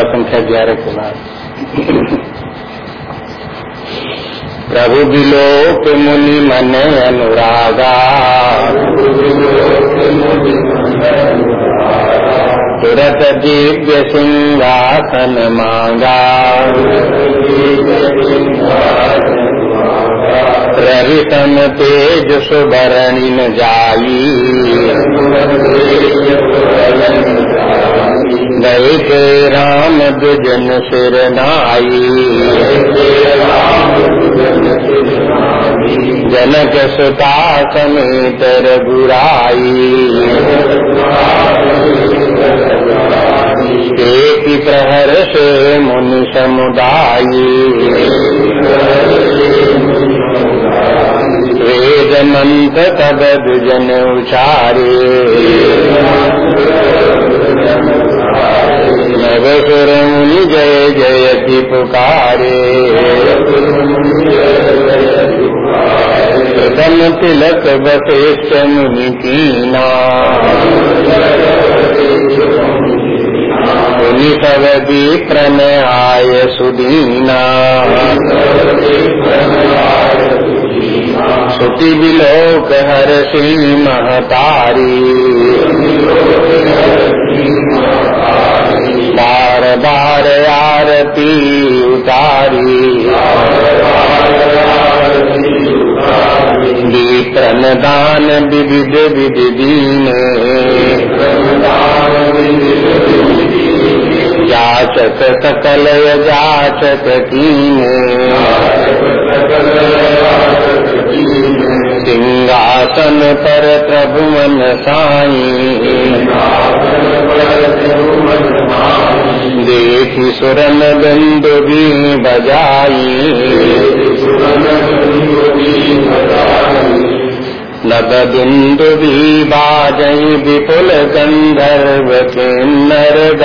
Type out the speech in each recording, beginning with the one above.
संख्या ग्यारह के बाद। प्रभु विलोक मुनि मन अनुरागा। तुरत दिव्य सिंहासन मांगा। रवितन तेज सुबरणि न जाई। गए के राम दुजन सिर नाई। जनक सुता समेत रघुराई। एक प्रहर से मुनि समुदायी वेद मंत्र तब दुजन उचारे। नवसुर मुनि जय जय की पुकारे। प्रथम तिलक वशिष्ठ मुनि कीना। मुनि सब विप्रन आय सुदीना। सुति बिलोक हर सिंह महतारी। बार बार आरती उतारी। विप्रन दान विविध विधि दीने जाचक सकल जाचक कीने। सिंहासन पर प्रभु मन साई। देखी सुरन बिंदु भी बजाई। नद बिंदु भी बाजई विपुल गंधर्व के नर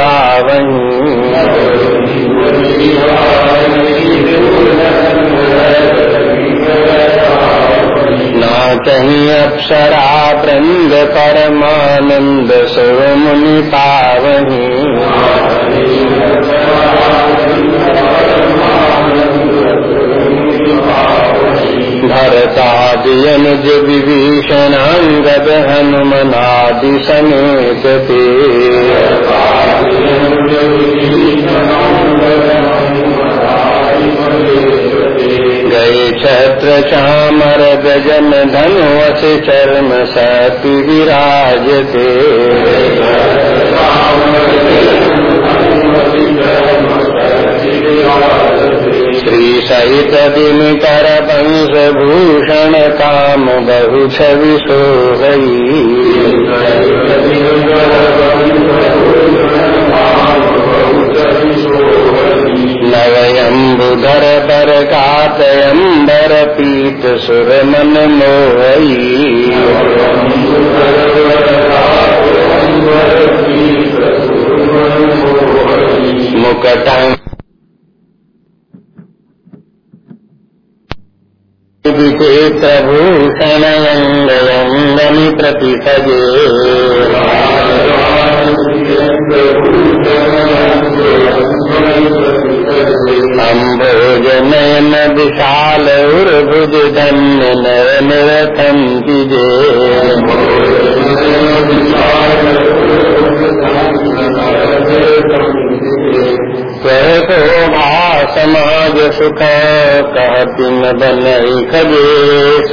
ना कहीं अप्सरा वृंद परमानंद सुर मुनि पावही भरतादियनुज विभीषणांगद हनुमनादि समेत गए छत्र चामर गजन धनुष चर्म सती विराजते। श्री सहित दिन कर वंश भूषण काम बहु छवि सो नवयम्बुधर बर कातयम्बर पीत सुर मन मोहई। मुकटं विभूषणयङ्गयङ्गनि प्रतिसजे अम्भोजनयन विशाल उर्भुज धन्य नयन रथन्ति जे। शोभा समाज सुख कहती न बनई खगेश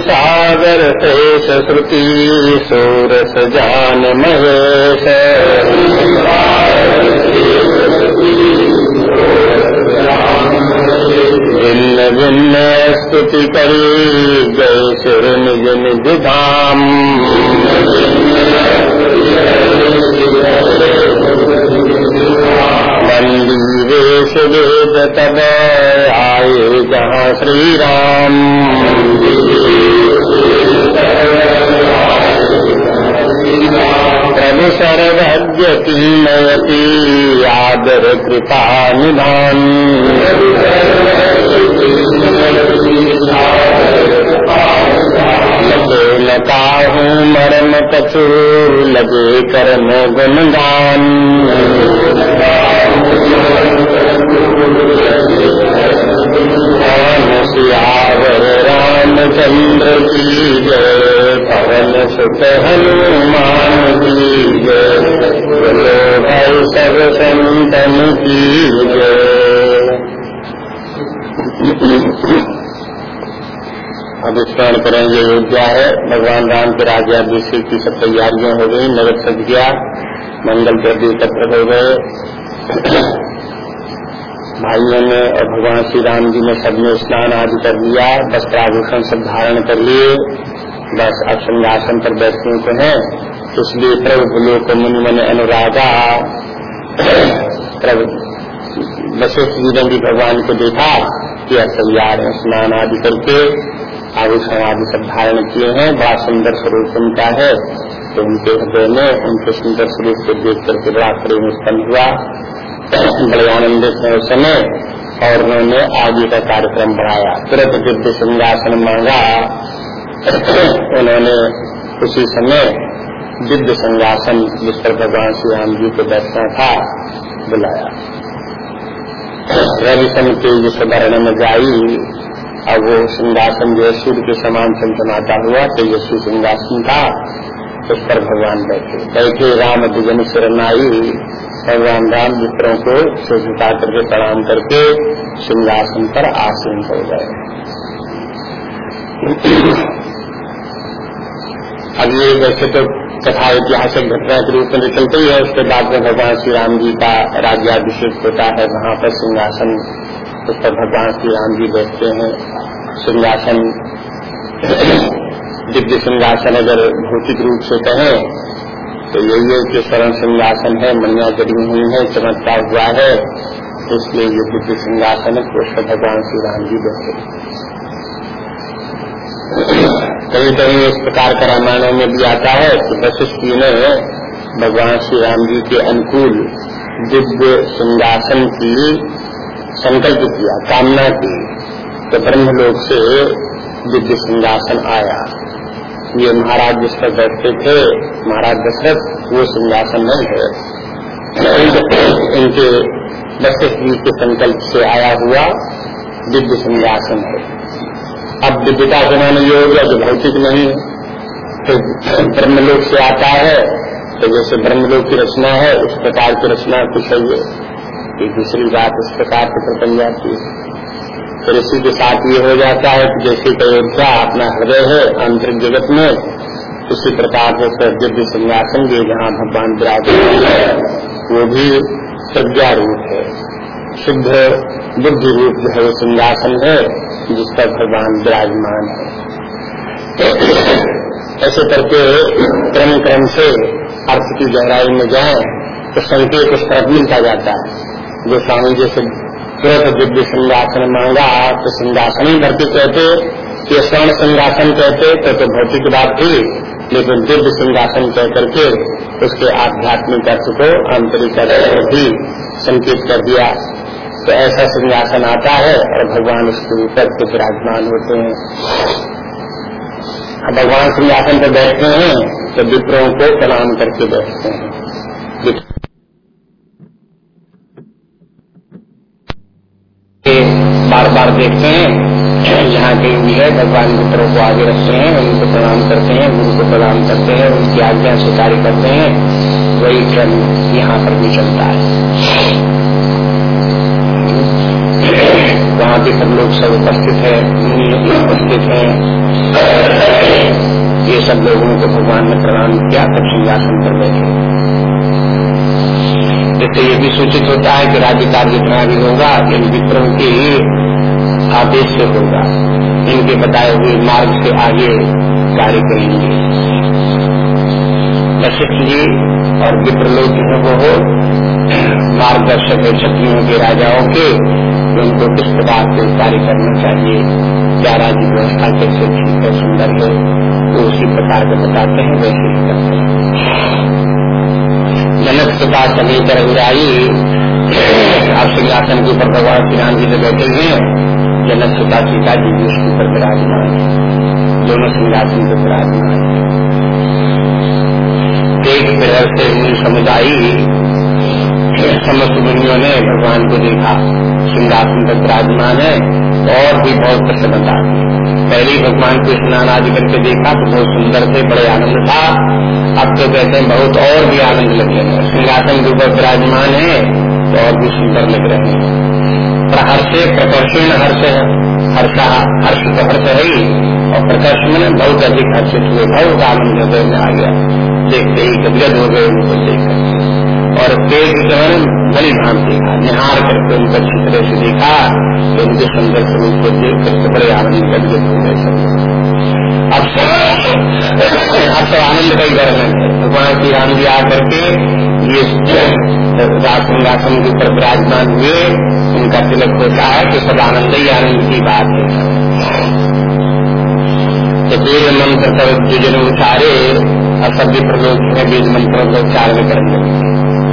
सागर शेष श्रुति सूरस जान महेश। भिन्न भिन्न स्तुति करी जय सुर निज निज चंडी वेश वेद तब आए जहाँ श्री राम प्रभु सर्वज्ञ किन्नयती आदर कृपा निधान लगे न हूँ मरम कछु लगे कर्म गुणगान रामचंद्र की जय पवन सुत हनुमान की जय बोलो भाई सब संतन की जय अब स्मरण करेंगे अयोध्या है भगवान राम के राज्याभिषेक की सब तैयारियाँ हो गई नगर सज गया मंगल के एकत्र हो गए भाइयों ने और भगवान श्री राम जी ने सबने स्नान आदि कर लिया वस्त्राभूषण सब धारण कर लिए। बस अब सिंहासन पर बैठने को है। इसलिए प्रभु लोक मुनि मन अनुरागा। प्रभु वशिष्ठ जी ने भी भगवान को देखा कि तैयार है स्नान आदि करके। आभूषण आदि सब धारण किए हैं। बड़ा सुंदर स्वरूप उनका है। तो उनके हृदय में उनके सुंदर स्वरूप को देख करके बड़ा प्रेम उत्पन्न हुआ। बड़े आनंदित है उस समय और उन्होंने आगे का कार्यक्रम बढ़ाया। तुरंत दिव्य सिंहासन मांगा। उन्होंने उसी समय दिव्य सिंहासन, जिस पर भगवान श्री राम जी को बैठना था, बुलाया। रवि सन के जिस वर्ण में जाई, अब वो सिंहासन जो सूर्य के समान चमचमाता हुआ, तेजस्वी सिंहासन था, उस पर भगवान बैठे। बैठे राम दुजन शरणाई भगवान राम मित्रों को सिर झुका करके प्रणाम करके सिंहासन पर आसीन हो गए। अब ये वैसे तो कथा ऐतिहासिक घटना के रूप में चलती है, उसके बाद में भगवान श्री राम जी का राज्याभिषेक होता है, वहाँ पर सिंहासन उस पर भगवान श्री राम जी बैठते हैं। सिंहासन, दिव्य सिंहासन अगर भौतिक रूप से कहें तो यही है कि शरण सिंहासन है, मनिया गरी हुई है, चमत्कार हुआ है इसलिए ये दिव्य सिंहासन है पर भगवान श्री राम जी बैठे कहीं कहीं इस प्रकार का रामायणों में भी आता है कि वशिष्ठ जी ने भगवान श्री राम जी के अनुकूल दिव्य सिंहासन की संकल्प किया, कामना की तो ब्रह्मलोक से दिव्य सिंहासन आया। ये महाराज जिस पर बैठते थे महाराज दशरथ, वो सिंहासन नहीं है इनके वशिष्ठ जी के संकल्प से आया हुआ दिव्य सिंहासन है। अब दिव्यता के माने ये हो गया जो भौतिक नहीं तो ब्रह्मलोक से आता है तो जैसे ब्रह्मलोक की रचना है, उस प्रकार की रचना कुछ है ये दूसरी बात इस प्रकार से बन जाती है। फिर इसी के साथ ये हो जाता है कि जैसे अयोध्या अपना हृदय है, आंतरिक जगत में उसी प्रकार से दिव्य सिंहासन भी जहाँ भगवान विराजमान है वो भी प्रज्ञा रूप है। शुद्ध बुद्धि रूप जो है वो सिंहासन है जिस पर भगवान विराजमान है। ऐसे करके क्रम क्रम से अर्थ की गहराई में जाए तो संकेत उस तरफ़ मिलता जाता है। जो स्वामी जी से तुरंत दिव्य सिंहासन मांगा तो सिंहासन ही भरती कहते ये स्वर्ण सिंहासन कहते तो, तो भौतिक बात थी लेकिन दिव्य सिंहासन कह करके उसके आध्यात्मिक अर्थ को आंतरिक अर्थ को भी संकेत कर दिया। तो ऐसा सिंहासन आता है और भगवान उसके ऊपर के विराजमान होते हैं। भगवान सिंहासन पर बैठते हैं तो विप्रों को प्रणाम करके बैठते हैं। बार बार देखते हैं। यहाँ कहीं भी है, भगवान मित्रों को आगे रखते हैं, उनको प्रणाम करते हैं गुरु को प्रणाम करते हैं, उनकी आज्ञा स्वीकार करते हैं। वही क्रम यहाँ पर भी चलता है। वहाँ भी सब लोग सब उपस्थित है उपस्थित है। ये सब लोगों को भगवान ने प्रणाम किया, तब सिंहासन पर बैठे। इससे ये भी सूचित होता है कि राज्य कार्य जितना भी होगा, इन विप्रों के आदेश से होगा। इनके बताए हुए मार्ग से आगे कार्य करेंगे। वशिष्ठ जी और विप्र लोग जो है वो मार्गदर्शक है क्षत्रियों के राजाओं के, उनको किस प्रकार से कार्य करना चाहिए? क्या राज्य व्यवस्था कैसे ठीक है सुंदर है? तो उसी प्रकार के बताते हैं, वैसे ही करते हैं। जनक सुधा समेत रघुराई अब सिंहासन के ऊपर भगवान श्री राम जी से बैठे हुए जनक सुधा सीता जी भी उसके ऊपर विराजमान दोनों सिंहासन पर विराजमान एक फिर से मुनि समुदायी, समस्त मुनियों ने भगवान को देखा। सिंहासन पर विराजमान है और भी बहुत प्रसन्नता पहले ही भगवान को स्नान आदि करके देखा तो बहुत सुंदर थे, बड़े आनंद था। अब तो कहते हैं बहुत और भी आनंद लग लगे सिंहासन के ऊपर विराजमान है तो और भी सुंदर लग रहे हैं। प्रहर्षे प्रकर्षण हर्ष हर्षा, हर्ष तो हर्ष है ही। और प्रकर्ष में बहुत अधिक हर्षित हुए, बहुत आनंद हृदय में आ गया। देखते ही गदगद हो गए उनको देखकर। और तेज जवन बड़ी भान देखा। निहार करके उनको अच्छी तरह से देखा तो उनके सुंदर स्वरूप को देख करके बड़े आनंद हो गए सब। अब अब तो आनंद का ही वर्णन है। भगवान श्री राम जी आकर के ये रासन के ऊपर विराजमान हुए। उनका तिलक होता है तो सब आनंद ही आनंद की बात है। तो वेद मंत्र सब जो जन उचारे असभ्य प्रलोक में वेद मंत्रों को उच्चारण करेंगे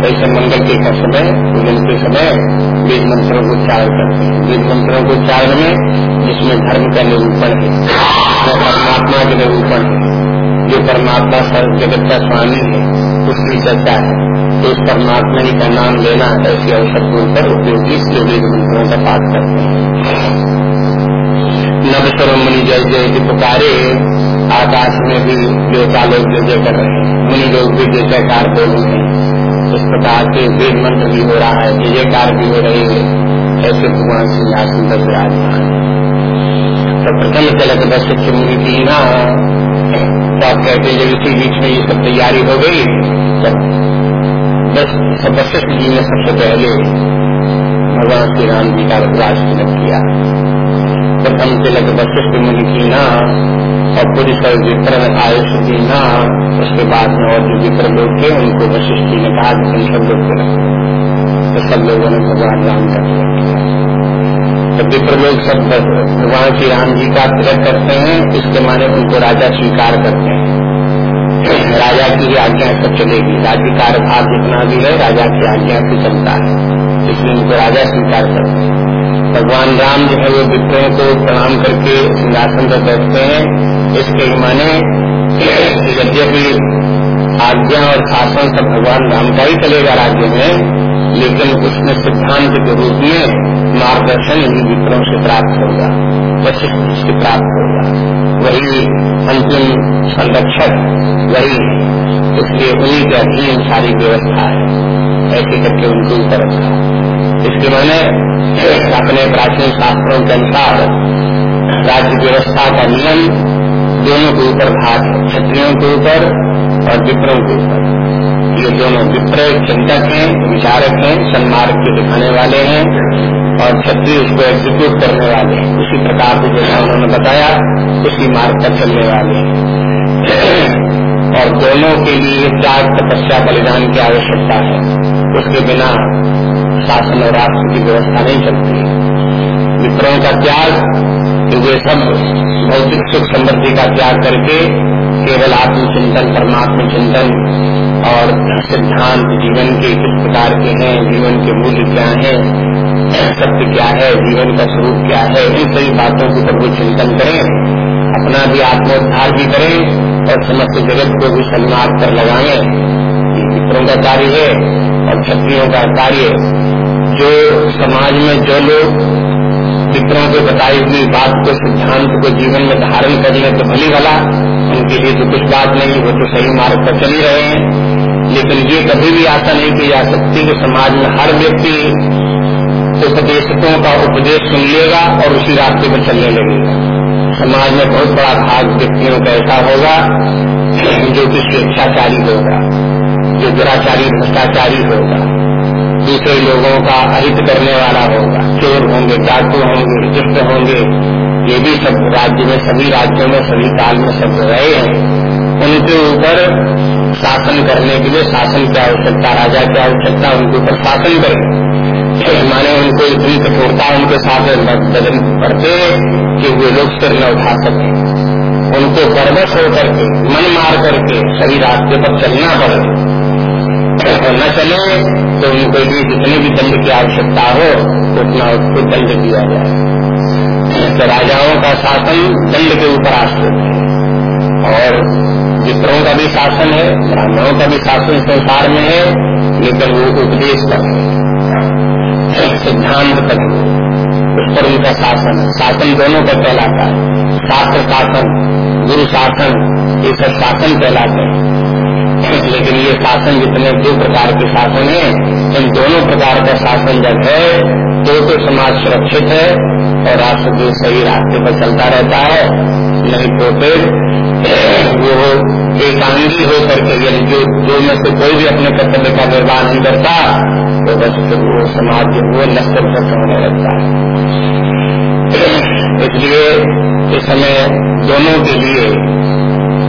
ऐसे मंगल के का समय पूजन के समय वेद मंत्रों को उच्चारण करते हैं वेद मंत्रों को उच्चारण में जिसमें धर्म का निरूपण है परमात्मा के निरूपण है। जो परमात्मा सर्व जगत का स्वामी है, उसकी चर्चा है। तो उस परमात्मा ही का नाम लेना ऐसे अवसर के ऊपर उपयोगी वेद मंत्रों का पाठ करते हैं। नव मुनि जय जय के पुकारे। आकाश में भी देवता लोग जय जय कर रहे हैं। मुनि लोग भी जय जयकार बोल रहे हैं। इस प्रकार के वेद मंत्र भी हो रहा है जय जयकार भी हो रहे हैं, ऐसे भगवान सिंहासन पर विराजमान तो प्रथम चलक बस चुमनी की ना तो आप कहते जब इसी बीच में ये सब तैयारी हो गई, तब सब वशिष्ठ जी ने सबसे पहले भगवान श्री राम जी का तिलक किया। प्रथम तिलक वशिष्ठ मुनि की ना और पूरी सब विप्र आयुष देना उसके बाद में और जो विप्र लोग थे उनको वशिष्ठ जी ने कहा कि तुम सब लोग तो सब लोगों ने भगवान राम का तिलक किया। तो विप्र लोग सब भगवान श्री राम जी का तिलक करते हैं, इसके माने उनको राजा स्वीकार करते हैं। राजा की आज्ञा सब चलेगी। राज्य कार्यभार जितना भी है, राजा की आज्ञा से चलता है। इसलिए उनको राजा स्वीकार करते हैं। भगवान राम जो है वो विप्रों को प्रणाम करके सिंहासन पर बैठते हैं। इसके माने यद्यपि आज्ञा और शासन सब भगवान राम का ही चलेगा राज्य में, लेकिन उसमें सिद्धांत के रूप में मार्गदर्शन इन विप्रों से प्राप्त होगा, वशिष्ठ से प्राप्त होगा। वही अंतिम संरक्षक, वही इसलिए उन्हीं के अधीन सारी व्यवस्था है। ऐसे करके उनके ऊपर रखा इसके मैंने अपने प्राचीन शास्त्रों के अनुसार राज्य व्यवस्था का नियम दोनों के ऊपर भाग क्षत्रियों के ऊपर और विप्रों के ऊपर। ये दोनों विप्र चिंतक हैं, विचारक हैं, सन्मार्ग के दिखाने वाले हैं और क्षत्रिय उसको एग्जीक्यूट करने वाले हैं। उसी प्रकार से जैसा उन्होंने बताया, उसी मार्ग पर चलने वाले हैं। और दोनों के लिए त्याग तपस्या, बलिदान की आवश्यकता है। उसके बिना शासन और राष्ट्र की व्यवस्था नहीं चलती मित्रों का त्याग कि वे सब भौतिक सुख समृद्धि का त्याग करके केवल आत्मचिंतन परमात्म चिंतन और सिद्धांत जीवन के किस प्रकार के हैं, जीवन के मूल्य क्या है, सत्य क्या है, जीवन का स्वरूप क्या है, इन सभी बातों के ऊपर चिंतन करें। अपना भी आत्मोद्धार भी करें और समस्त जगत को भी सन्मार्ग कर लगाए। मित्रों का कार्य है और क्षत्रियों का कार्य जो समाज में जो लोग मित्रों को बताई हुई बात को, सिद्धांत को जीवन में धारण कर ले तो भली भला, उनके लिए तो कुछ बात नहीं, वो तो सही मार्ग पर चल ही रहे हैं। लेकिन ये कभी भी आशा नहीं की जा सकती कि समाज में हर व्यक्ति उपदेशकों का उपदेश सुन लेगा और उसी रास्ते पर चलने लगेगा। समाज में बहुत बड़ा भाग व्यक्तियों का ऐसा होगा जो कि स्वेच्छाचारी होगा, जो दुराचारी, भ्रष्टाचारी होगा, दूसरे लोगों का अहित करने वाला होगा। चोर होंगे, डाकू होंगे, दुष्ट होंगे, ये भी सब राज्य में, सभी राज्यों में, सभी काल में सब रहे हैं। उनके ऊपर शासन करने के लिए शासन की आवश्यकता, राजा की आवश्यकता उनके ऊपर शासन करे। माने उनको इतनी कठोरता उनके साथ बदल पड़ते कि वे लोग सिर न उठा सके। उनको गर्वस होकर के, मन मार करके सही रास्ते पर चलना पड़े। और न चले तो उनको लिए जितने भी दंड की आवश्यकता हो, उतना उसको दंड दिया जाए। तो राजाओं का शासन दंड के ऊपर आश्रित है। और मित्रों का भी शासन है, ब्राह्मणों का भी शासन संसार में है, लेकिन वो उपदेश पर है। सिद्धांत है। उस पर उनका शासन शासन दोनों पर कहलाता है। शास्त्र शासन, गुरु शासन, ये सब शासन कहलाते हैं। लेकिन ये शासन जितने दो प्रकार के शासन है, इन दोनों प्रकार का शासन जब है तो तो समाज सुरक्षित है और राष्ट्र जो सही रास्ते पर चलता रहता है। नहीं तो फिर वो एकांगी होकर के जो जो में से कोई भी अपने कर्तव्य का निर्वाह नहीं करता तो बस फिर वो समाज जो वो नष्ट भ्रष्ट होने लगता है। इसलिए इस समय दोनों के लिए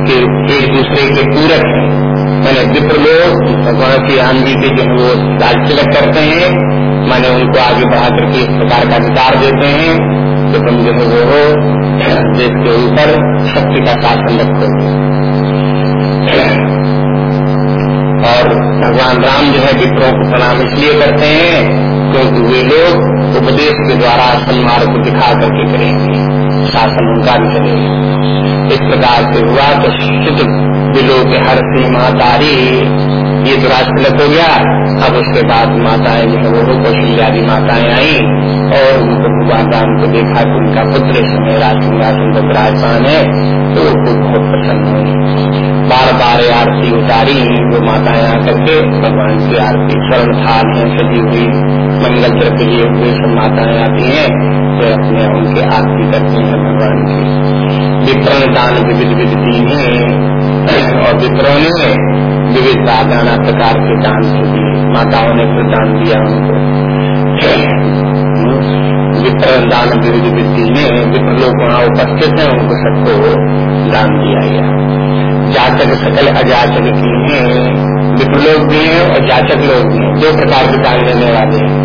कि एक दूसरे के पूरक हैं। मैंने विप्र लोग, भगवान श्री राम जी के जो है वो राज तिलक करते हैं। मैंने उनको आगे बढ़ा करके इस प्रकार का विचार देते हैं। कि तुम जो है वो हो, देश के ऊपर शक्ति का शासन रखो और भगवान राम जो है विप्रों को प्रणाम इसलिए करते हैं, क्योंकि वे लोग उपदेश के द्वारा सन्मार्ग को दिखा करके करेंगे, शासन उनका भी करेगा। इस प्रकार से हुआ तो बिलो के हर सीमा तारी, ये तो राजतिलक हो गया। अब उसके बाद माताएँ जो है, वो कौशल्यादि माताएँ आई और उनको भगवान राम को देखा कि उनका पुत्र इस समय राजसिंहासन पर विराजमान है। तो वो बहुत प्रसन्न हुई बार बार आरती उतारी, वो माताएँ आकर के भगवान की आरती स्वर्ण थाल है सजी हुई, मंगल द्रव्य लिए हुए सब माताएँ आती हैं तो अपने उनके आरती करती हैं भगवान की। विपरण दान विविध विधि है और विप्रों ने विविध नाना प्रकार के दान दिए माताओं ने फिर दान दिया उनको। विप्र दान विविध विधि में विप्र लोग वहाँ उपस्थित हैं, उनको सबको दान दिया गया। जाचक सकल अजाचक की विप्र लोग भी हैं और जाचक लोग भी हैं। दो प्रकार के दान लेने वाले हैं।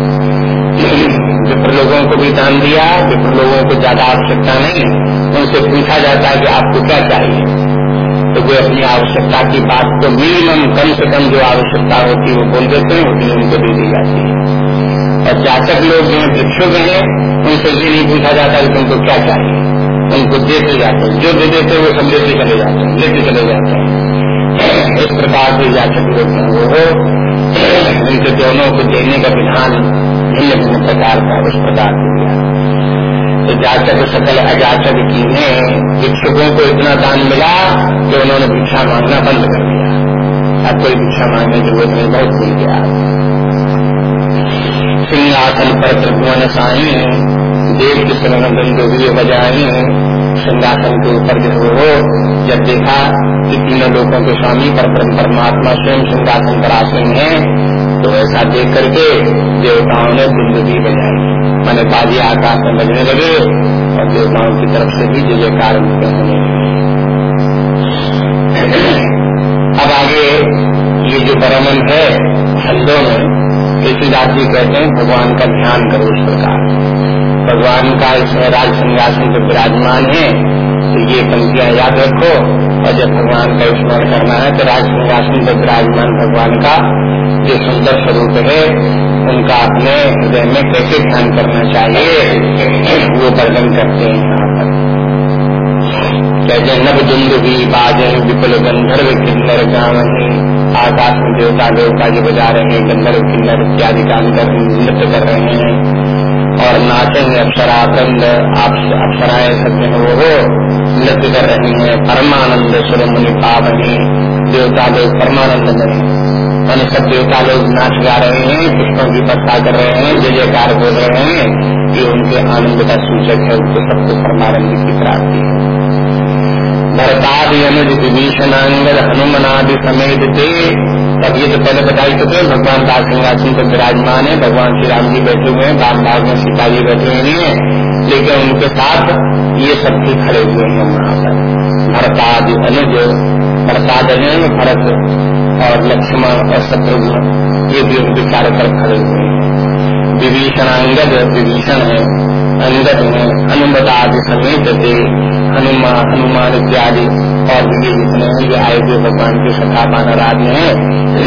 विप्र लोगों को भी दान दिया विप्र लोगों को ज़्यादा आवश्यकता नहीं उनसे पूछा जाता है कि आपको क्या चाहिए। तो वे अपनी आवश्यकता की बात को मिनिमम कम से कम जो आवश्यकता होती है, वो बोल देते हैं, उतनी उनको दे दी जाती है। और जातक लोग जो भिक्षुक हैं, उनसे ये नहीं पूछा जाता कि तुमको क्या चाहिए। उनको देते जाते हैं। जो दे देते वो सब लेते चले जाते हैं, लेते चले जाते हैं। इस प्रकार से जातक लोग हैं वो। इनके दोनों को देने का विधान भिन्न भिन्न प्रकार का उस प्रकार से दिया तो जातक सकल अजाचक की ने भिक्षुकों को इतना दान मिला कि उन्होंने भिक्षा मांगना बंद कर दिया। अब कोई भिक्षा मांगने की ज़रूरत नहीं, बहुत मिल गया। सिंहासन पर त्रिभुवन साई देव के सिंह भी बजाई सिंहासन के ऊपर जो हो जब देखा कि तीनों लोगों के स्वामी पर परमात्मा स्वयं सिंहासन पर आसन है तो ऐसा देख करके देवताओं ने बिंदु भी बजाई मैंने बाजी आकाश में बजने लगे और देवताओं की तरफ़ से भी जय जयकार होने अब आगे ये जो बरमन है छंदों में तुलसीदास जी कहते हैं, भगवान का ध्यान करो इस प्रकार। भगवान का इसमें राज सिंहासन पर विराजमान है तो ये पंक्तियाँ याद रखो। और जब भगवान का स्मरण करना है तो राज सिंहासन पर विराजमान भगवान का जो सुंदर स्वरूप है, उनका अपने हृदय में कैसे ध्यान करना चाहिए, वो वर्णन करते हैं यहाँ पर। कहते नव दुंद भी बाजन विपुल गंधर्व किन्नर गावनी। आकाश में देवता देवता जो बजा रहे हैं, गंधर्व किन्नर इत्यादि का अंदर नृत्य कर रहे हैं। और नाचेंगे अप्सरा बंद अप्सराएँ सत्य वो हो। नृत्य कर रही हैं परमानंद सुर मुनि पावनी। देवता लोग परमानंद में मैंने सब देवता लोग नाच गा रहे हैं, पुष्पों की वर्षा कर रहे हैं, जय जयकार बोल रहे हैं। ये उनके आनंद का सूचक है, उनको सबको परमानंद की प्राप्ति है। भरतादि अनुज विभीषणांगद हनुमनादि समेत थे तब ये तो पहले बताई चुके भगवान दास सिंहासन पर विराजमान। है भगवान श्री राम जी बैठे हुए हैं बाग बाग में सीता जी बैठे हुए हैं, लेकिन उनके साथ ये सब भी खड़े हुए हैं वहाँ पर। भरतादि अनुज भरताद भरत और लक्ष्मण और शत्रुघ्न, ये भी उनके चारों तरफ़ खड़े हुए हैं। विभीषण अंगद विभीषण है, अंगद में हनुमत आदि समेत थे। हनुमान हनुमान इत्यादि और भी जितने हैं, ये आए हुए भगवान के सखा बानर आदि हैं,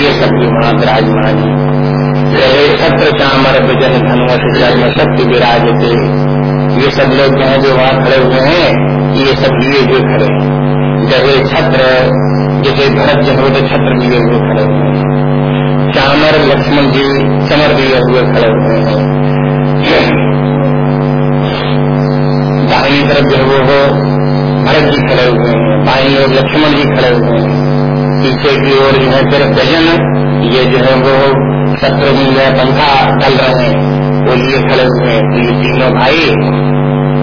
ये सब भी वहाँ विराजमान है। सत्र चामर विजन धनुष जन्म सत्य विराज थे ये सब लोग जो है जो वहाँ खड़े हुए हैं, ये सब लिए हुए खड़े गहे छत्र, जैसे भरत जो है तो छत्र लिए हुए खड़े हुए हैं। चामर, लक्ष्मण जी चमर दिए हुए खड़े हुए हैं। दाहिनी तरफ़ जो वो हो भरत जी खड़े हुए हैं, बाई ओर लक्ष्मण जी खड़े हुए हैं। पीछे की ओर जो है फिर गजन, ये जो है वो शत्रु में पंखा चल रहे हैं। वो लिए खड़े हुए हैं। तो ये तीनों भाई,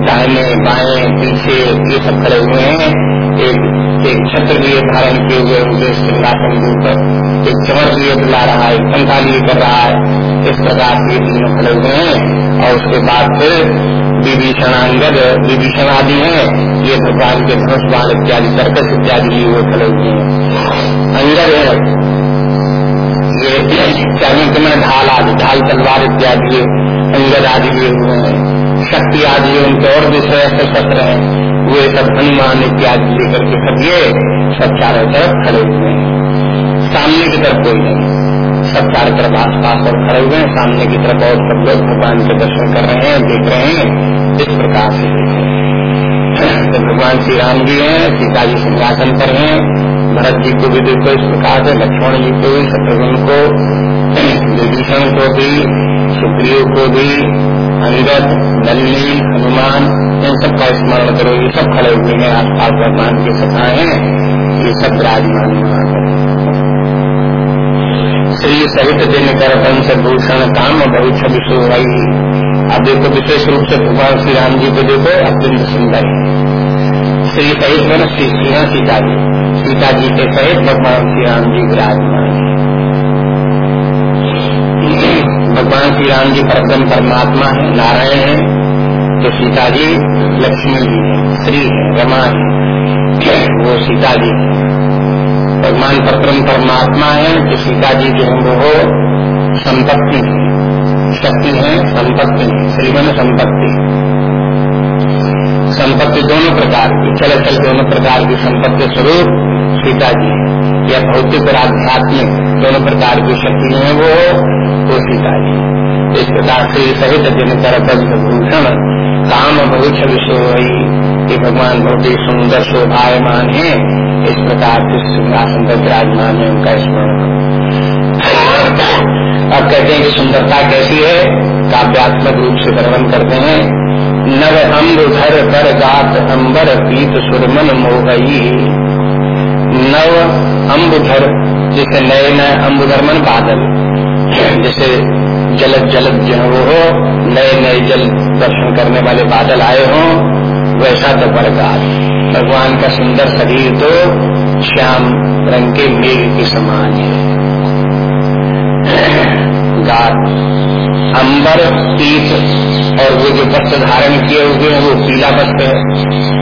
दाहिने, बाएँ, पीछे, ये सब खड़े हुए हैं। एक एक छत्र लिए धारण किए हुए उनके सिंहासन के ऊपर। एक चमर लिए बुला रहा है, एक पंखा लिए कर रहा है। इस प्रकार के तीनों खड़े हुए हैं और उसके बाद फिर विभीषण अंगद विभीषण आदि हैं, ये भगवान के धनुष बाण इत्यादि सर्कस इत्यादि लिए हुए खड़े हुए हैं। अंगद है। ये ढाल आदि, ढाल, तलवार इत्यादि अंगद आदि लिए हुए हैं। शक्ति आदि उनके और भी श्रेष्ठ शस्त्र है। वे सब हनुमान इत्यादि लेकर के सब ये सब चारों तरफ़ खड़े हुए हैं। सामने की तरफ़ कोई नहीं सब चारों तरफ़ आस पास और खड़े हुए हैं। सामने की तरफ़ और सब लोग भगवान के दर्शन कर रहे हैं, देख रहे हैं। इस प्रकार से तो भगवान श्री राम जी हैं, सीता जी सिंहासन पर हैं। भरत जी को भी देखो, इस प्रकार से लक्ष्मण जी को भी शत्रुघ्न को, विभीषण को भी, सुग्रीव को भी अंगद नलनी, हनुमान, इन सब का स्मरण करो। ये सब खड़े हुए हैं आस पास भगवान की सभाएँ हैं। ये सब विराजमान श्री सहित दिन कर वंश भूषण काम छवि सोई अब देखो विशेष रूप से भगवान श्री राम जी को देखो अत्यंत सुंदर श्री सहित बन श्री सिंह सीता जी सीता जी के सहित भगवान श्री राम जी विराजमान भगवान श्री राम जी परम परमात्मा है, नारायण है तो सीता जी लक्ष्मी जी है, श्री है, रमा है। वो सीता जी भगवान परम परमात्मा है तो सीता जी जो है वो संपत्ति शक्ति है, संपत्ति श्रीमन संपत्ति संपत्ति दोनों प्रकार की, चल चल दोनों प्रकार की संपत्ति स्वरूप सीता जी या भौतिक और आध्यात्मिक दोनों प्रकार की शक्ति है, वो वो सीता जी इस प्रकार से सहित दिनकर भूषण, काम भविष्य विषय ये भगवान बहुत ही सुंदर, शोभायमान है। इस प्रकार से सिंहासन पर विराजमान है, उनका स्मरण अब कहते हैं कि सुंदरता कैसी है? काव्यात्मक रूप से वर्णन करते हैं। नव अम्ब धर कर गात अम्बर पीत सुरमन मोहई। नव अम्बुधर जैसे नए नए अम्बुधर मन बादल, जैसे जलद जलद जो वो हो नए नए जल दर्शन करने वाले बादल आए हों। वैसा तो बरगार भगवान का सुंदर शरीर तो श्याम रंग के मेघ के समान है। गात अंबर पीत और वो जो वस्त्र धारण किए हुए हैं, वो पीला वस्त्र है,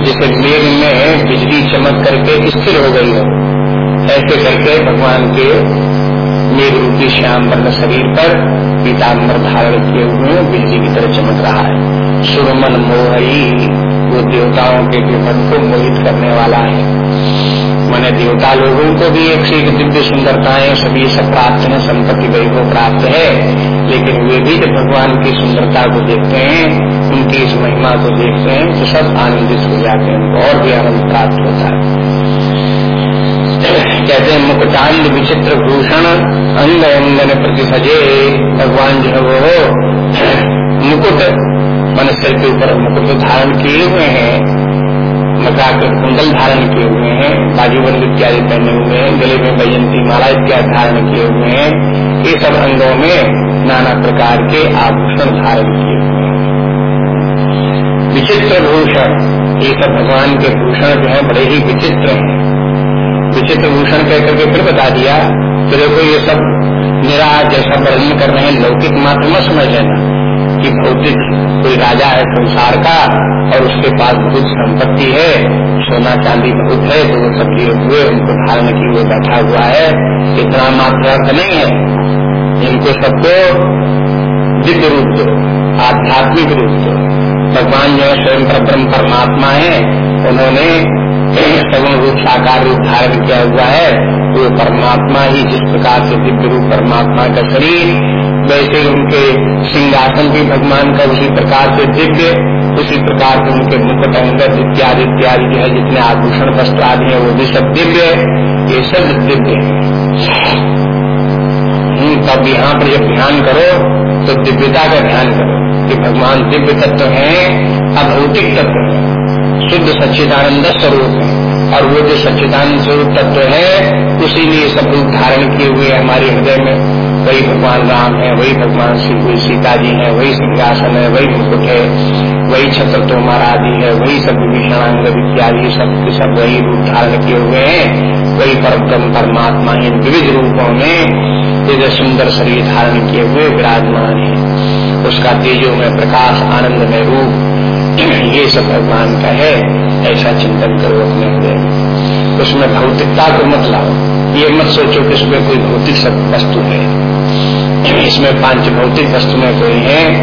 जिसे मेघ में बिजली चमक करके स्थिर हो गई है। ऐसे करके भगवान के मेघ रूपी श्याम वर्ण शरीर पर पीताम्बर धारण किए हुए बिजली की तरह चमक रहा है। सुरमन मोहई वो देवताओं के मन को मोहित करने वाला है। मैंने देवता लोगों को भी एक से एक दिव्य सुंदरताएँ सभी सब प्राप्त है, संपत्ति को प्राप्त है। लेकिन वे भी जब भगवान की सुंदरता को देखते हैं, उनकी इस महिमा को देखते हैं तो सब आनंदित हो जाते हैं, और भी आनंद प्राप्त होता है। कहते हैं, मुकुटांड विचित्र भूषण अंग अंगन प्रति सजे भगवान जो है वो मुकुट मन सिर के ऊपर मुकुट धारण किए हुए हैं मका के कुंडल धारण किए हुए हैं बाजूबंद इत्यादि पहने हुए हैं, गले में बयंती माला इत्यादि धारण किए हुए हैं, ये सब अंगों में नाना प्रकार के आभूषण धारण किए हुए हैं। विचित्र भूषण, ये सब भगवान के भूषण जो है, बड़े ही विचित्र हैं। विचित्र भूषण कह करके फिर बता दिया तो देखो ये सब मेरा जैसा वर्णन कर रहे हैं, लौकिक मात्र में समझ लेना कि भौतिक कोई राजा है संसार का और उसके पास बहुत संपत्ति है, सोना चांदी बहुत है तो वो सब लिए हुए, उनको धारण किए हुए बैठा हुआ है, इतना मात्र अर्थ नहीं है। इनको सबको दिव्य रूप दो, आध्यात्मिक रूप दो। भगवान जो है स्वयं ब्रह्म परमात्मा है, उन्होंने सगुण रूप साकार रूप धारण किया हुआ है तो परमात्मा ही जिस प्रकार से दिव्य रूप परमात्मा का शरीर वैसे उनके सिंहासन भी भगवान का उसी प्रकार से दिव्य उसी प्रकार के उनके मुकुट अंगत इत्यादि इत्यादि जो है जितने आभूषण वस्त्र आदि है वो भी सब दिव्य ये सब दिव्य हम्म, तब यहाँ पर जब ध्यान करो तो दिव्यता का ध्यान करो कि भगवान दिव्य तत्व है अभौतिक तत्व है। शुद्ध सच्चिदानंद स्वरूप है। और वो जो सच्चिदानंद स्वरूप तत्व है, उसी लिए सब रूप धारण किए हुए हमारे हृदय में। वही भगवान राम है, वही भगवान श्री सीता जी है, वही सिंहासन है, वही मुकुट है, वही छत्र आदि है, वही सब विभीषणांग इत्यादि सब के सब वही रूप धारण किए हुए हैं। वही परम परमात्मा, इन विविध रूपों में तेज सुंदर शरीर धारण किए हुए विराजमान है। उसका तेजो में प्रकाश आनंद में रूप ये सब भगवान का है, ऐसा चिंतन करो अपने हृदय उसमें भौतिकता को मत लाओ। ये मत सोचो कि उसमें कोई भौतिक सब वस्तु है। इसमें पाँच भौतिक वस्तु में कोई है।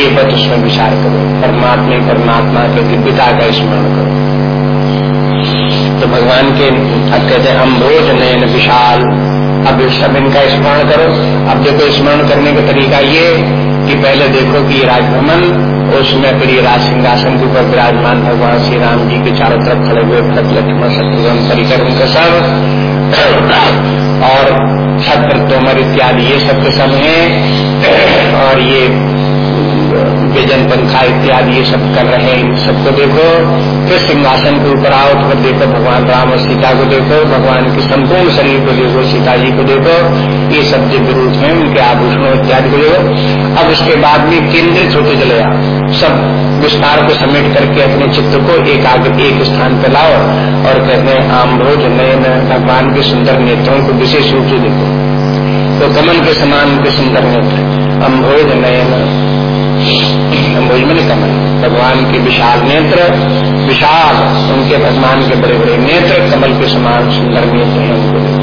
ये बात उसमें विचार करो। परमात्मा परमात्मा के दिव्यता का स्मरण करो। तो भगवान के अब कहते हैं अम्भोज नयन विशाल। अब सब इनका स्मरण करो। अब देखो, स्मरण करने का तरीका ये कि पहले देखो कि राजभवन, उसमें फिर ये राज सिंहासन के ऊपर विराजमान भगवान श्री राम जी के चारों तरफ़ खड़े हुए, भरत, लक्ष्मण, शत्रुघ्न, परिकर, उनके सब। और छत्र, तोमर इत्यादि, ये सब के सब हैं। और ये व्यजन पंखा इत्यादि ये सब कर रहे हैं। सबको देखो, फिर सिंहासन के ऊपर आओ तो देखो भगवान राम और सीता को देखो, भगवान के संपूर्ण शरीर को देखो, सीता जी को देखो। ये सब दिव्य रूप है, उनके आभूषणों इत्यादि को देखो। अब उसके बाद भी केंद्रित होते चले आओ। सब विस्तार को समेट करके अपने चित्र को एक आगे एक स्थान पर लाओ और कहते हैं आम्भोज नयन, भगवान के सुंदर नेत्रों को विशेष रूप से देखो। तो कमल के समान के सुंदर नेत्र अम्भोज नयन अम्बुज में कमल भगवान के विशाल नेत्र, विशाल उनके भगवान के बड़े बड़े नेत्र कमल के समान सुंदर नेत्र हैं उनको।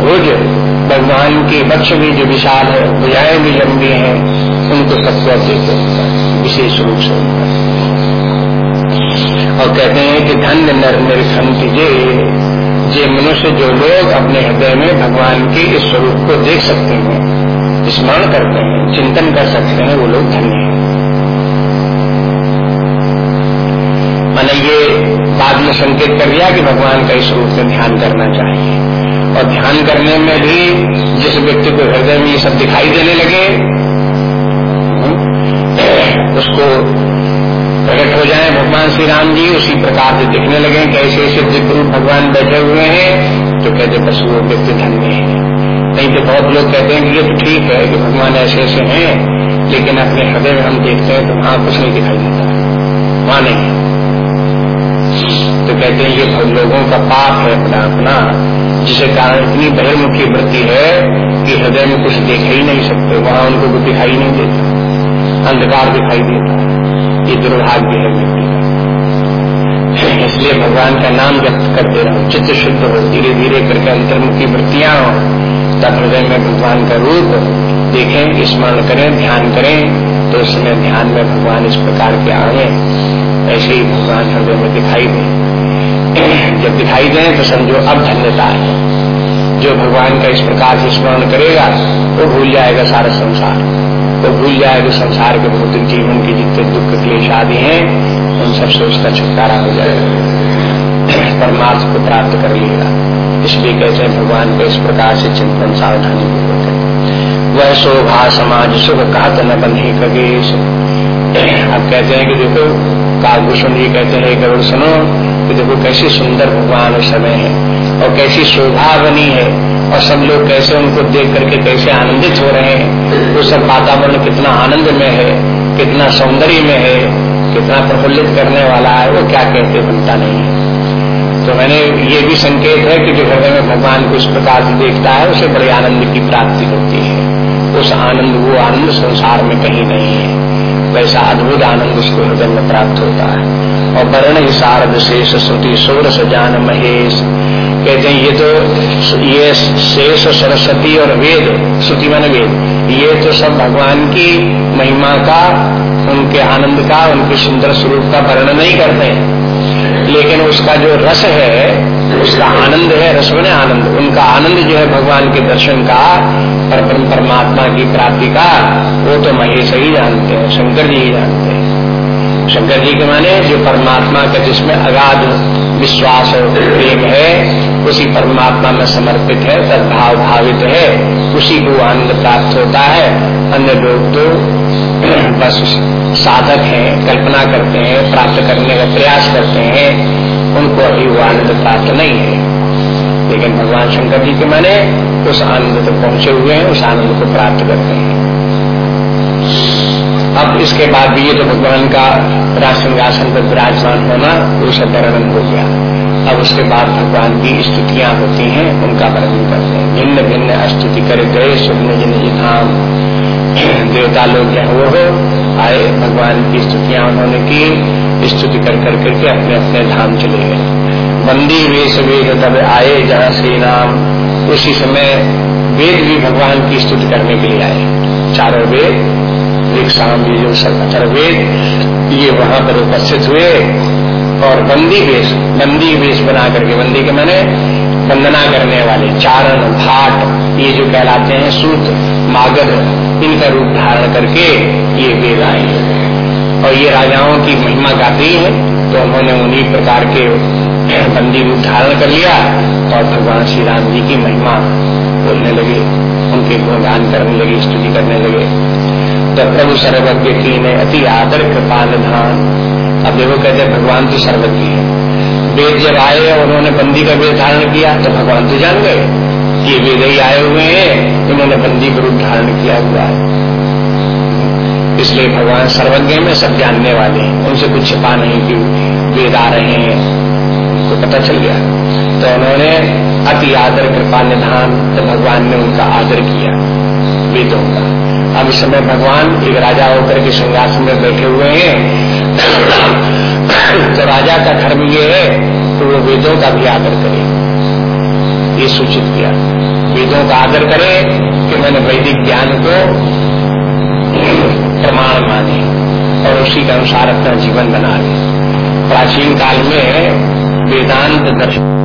भुज, भगवान के वक्ष भी जो विशाल है भुजाएँ भी लंबी हैं, उनको सबको देखो विशेष रूप से और कहते हैं कि धन्य नर निर्खंड जे जे मनुष्य जो लोग अपने हृदय में भगवान के इस स्वरूप को देख सकते हैं स्मरण करते हैं, चिंतन कर सकते हैं, वो लोग धन्य हैं। मैंने ये बाद में संकेत कर दिया कि भगवान का इस रूप में ध्यान करना चाहिए। और ध्यान करने में भी जिस व्यक्ति को हृदय में ये सब दिखाई देने लगे उसको प्रकट हो जाए भगवान श्री राम जी, उसी प्रकार से दिखने लगे, कैसे ऐसे दिव्य भगवान बैठे हुए हैं तो कहते बस वो व्यक्ति धन्य है। नहीं तो बहुत लोग कहते हैं कि ये तो ठीक है कि भगवान ऐसे ऐसे हैं, लेकिन अपने हृदय में हम देखते हैं तो वहाँ कुछ नहीं दिखाई देता। वहाँ नहीं तो कहते हैं, ये लोगों का पाप है अपना अपना जिसे कारण इतनी बहिर्मुखी वृत्ति है कि हृदय में कुछ देख ही नहीं सकते, वहाँ उनको कुछ दिखाई नहीं देता। अंधकार दिखाई देता ये दुर्भाग्य है व्यक्ति इसलिए भगवान का नाम व्यक्त करते रहो, चित्त शुद्ध हो धीरे धीरे करके अंतर्मुखी वृत्तियाँ हो। तब हृदय में भगवान का रूप देखें, स्मरण करें, ध्यान करें तो उस समय ध्यान में भगवान इस प्रकार के आए ऐसे ही भगवान हृदय में दिखाई दे। जब दिखाई दे तो समझो अब धन्यता है। जो भगवान का इस प्रकार से स्मरण करेगा, वो भूल जाएगा सारा संसार। वो भूल जाएगा संसार के भौतिक जीवन के जितने दुख, क्लेश आदि हैं, उन सबसे उसका छुटकारा हो जाएगा। परमार्थ को प्राप्त कर लेगा। इसलिए कहते हैं भगवान को इस प्रकार से चिंतन सावधानी पूर्वक है। वह शोभा समाज सुख कहत न बंधी कगेश अब कहते हैं कि देखो कालभूषण जी कहते हैं गरुड़, सुनो कि देखो कैसी सुंदर भगवान उस समय है और कैसी शोभा बनी है और सब लोग कैसे उनको देख करके कैसे आनंदित हो रहे हैं। वो सब वातावरण कितना आनंद में है, कितना सौंदर्य में है, कितना प्रफुल्लित करने वाला है, वो क्या कहते बनता नहीं है। तो मैंने ये भी संकेत है कि जो हृदय में भगवान को इस प्रकार से देखता है, उसे बड़े आनंद की प्राप्ति होती है। उस आनंद, वो आनंद संसार में कहीं नहीं है। वैसा अद्भुत आनंद उसको हृदय में प्राप्त होता है। और वर्ण ही शारद शेष श्रुति सोर सजान महेश। कहते हैं, ये तो ये शेष सरस्वती और वेद, श्रुति मन वेद, ये तो सब भगवान की महिमा का, उनके आनंद का, उनके सुंदर स्वरूप का वर्णन नहीं करते हैं। लेकिन उसका जो रस है, उसका आनंद है रस बने आनंद। उनका आनंद जो है भगवान के दर्शन का पर परमात्मा की प्राप्ति का, वो तो महेश ही जानते हैं, शंकर जी ही जानते हैं। शंकर जी के माने जो परमात्मा का जिसमें अगाध विश्वास और प्रेम है, उसी परमात्मा में समर्पित है सद्भाव भावित है, उसी को आनंद प्राप्त होता है। अन्य लोग तो बस साधक हैं, कल्पना करते हैं, प्राप्त करने का प्रयास करते हैं, उनको अभी वो आनंद प्राप्त नहीं है। लेकिन भगवान शंकर जी के मैंने उस आनंद तक पहुँचे हुए हैं, उस आनंद को प्राप्त करते हैं। अब इसके बाद भी ये तो भगवान का सिंहासन पर विराजमान होना वो सब वर्णन हो गया। अब उसके बाद भगवान की स्तुतियाँ होती हैं, उनका वर्णन करते हैं। भिन्न भिन्न स्तुति कर गए शुभ निज धाम। देवता लोग हैं वो आए, भगवान की स्तुतियाँ उन्होंने की, स्तुति कर कर करके अपने अपने धाम चले गए। बंदी वेश वेद तब आए, जहाँ श्री नाम उसी समय वेद भी भगवान की स्तुति करने के लिए आए। चारों वेद ये जो अथर्वेद ये वहाँ पर उपस्थित हुए और बंदी वेश बंदी वेश बना करके, बंदी के मैंने वंदना करने वाले, चारण, भाट, ये जो कहलाते हैं, सूत, मागध, इनका रूप धारण करके ये वेद आए और ये राजाओं की महिमा गाती है तो उन्होंने उन्हीं प्रकार के बंदी रूप धारण कर लिया और भगवान श्री राम जी की महिमा बोलने लगे, उनके गुणगान करने लगे, स्तुति करने लगे। तो प्रभु सर्वज्ञ की ने अति आदर कृपा निधान। अब देखो कहते भगवान तो सर्वज्ञ है। वेद जब आए उन्होंने बंदी का वेद धारण किया तो भगवान तो जान गए। ये वेद ही आए हुए हैं इन्होंने बंदी का रूप धारण किया हुआ है। इसलिए भगवान सर्वज्ञ में सब जानने वाले हैं। उनसे कुछ छिपा नहीं कि वेद आ रहे हैं। उनको पता चल गया। तो उन्होंने अति आदर कृपा निधान तो भगवान ने उनका आदर किया वेदों का। अब इस समय भगवान एक राजा होकर के सिंहासन में बैठे हुए हैं। तो राजा का धर्म ये है तो वो वेदों का भी आदर करे। ये सूचित किया। वेदों का आदर करे कि मैंने वैदिक ज्ञान को प्रमाण माने और उसी के अनुसार अपना जीवन बना ले। प्राचीन काल में वेदांत दर्शन